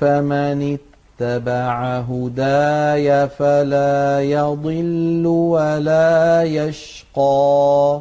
فمن اتبع هداي فلا يضل ولا يشقى